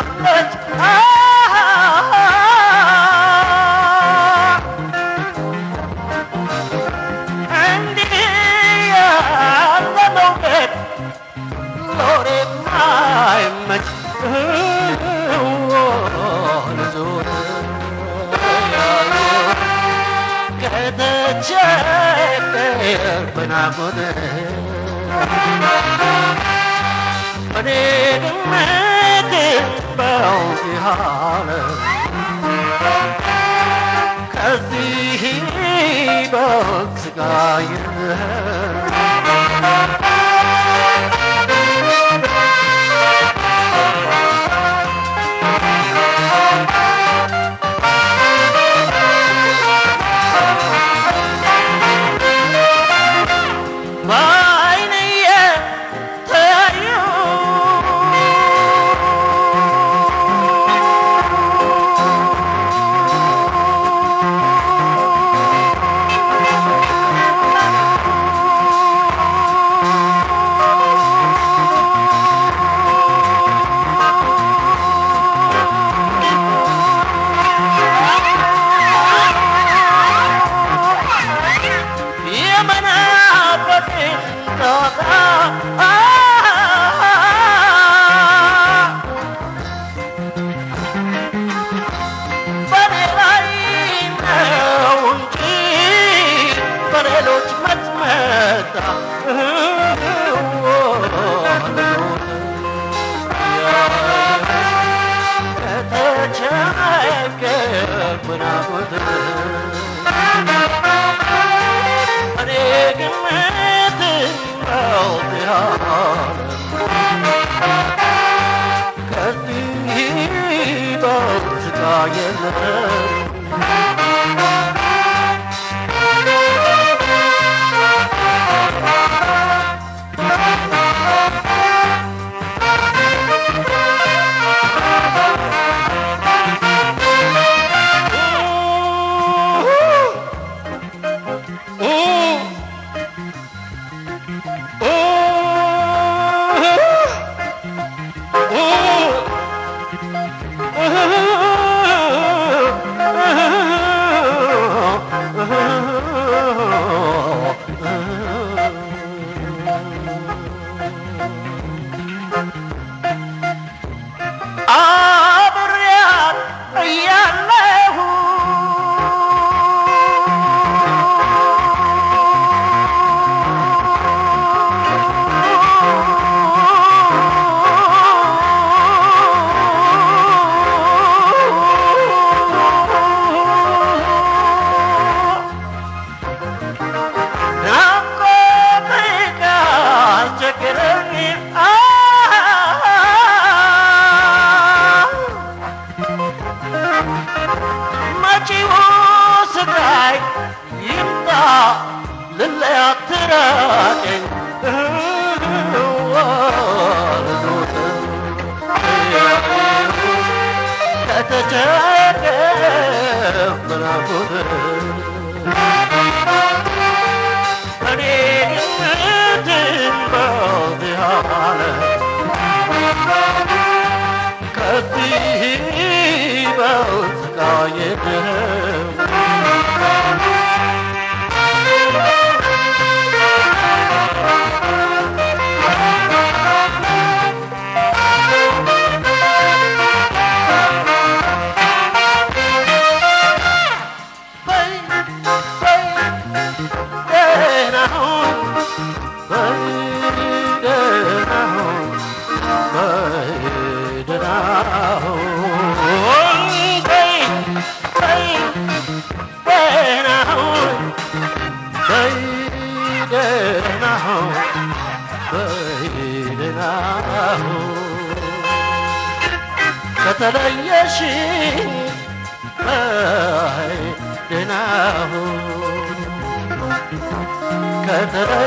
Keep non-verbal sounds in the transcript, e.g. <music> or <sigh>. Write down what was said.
làm nên à, à, à, anh đi anh đã đâu biết lối đêm mai mà ከተቸገር በናፍቆት እኔ ድመ በዚህ ዓለም ከዚህ በወቅት ስቃይ መጥመጣ ከተቸገርኩ love. <laughs> መጪው ስቃይ ይምጣ ልለያት ከተቸገርኩ በናፍቆት እኔ Oh yeah. ከተለየሽኝ በይ ደህና ሁን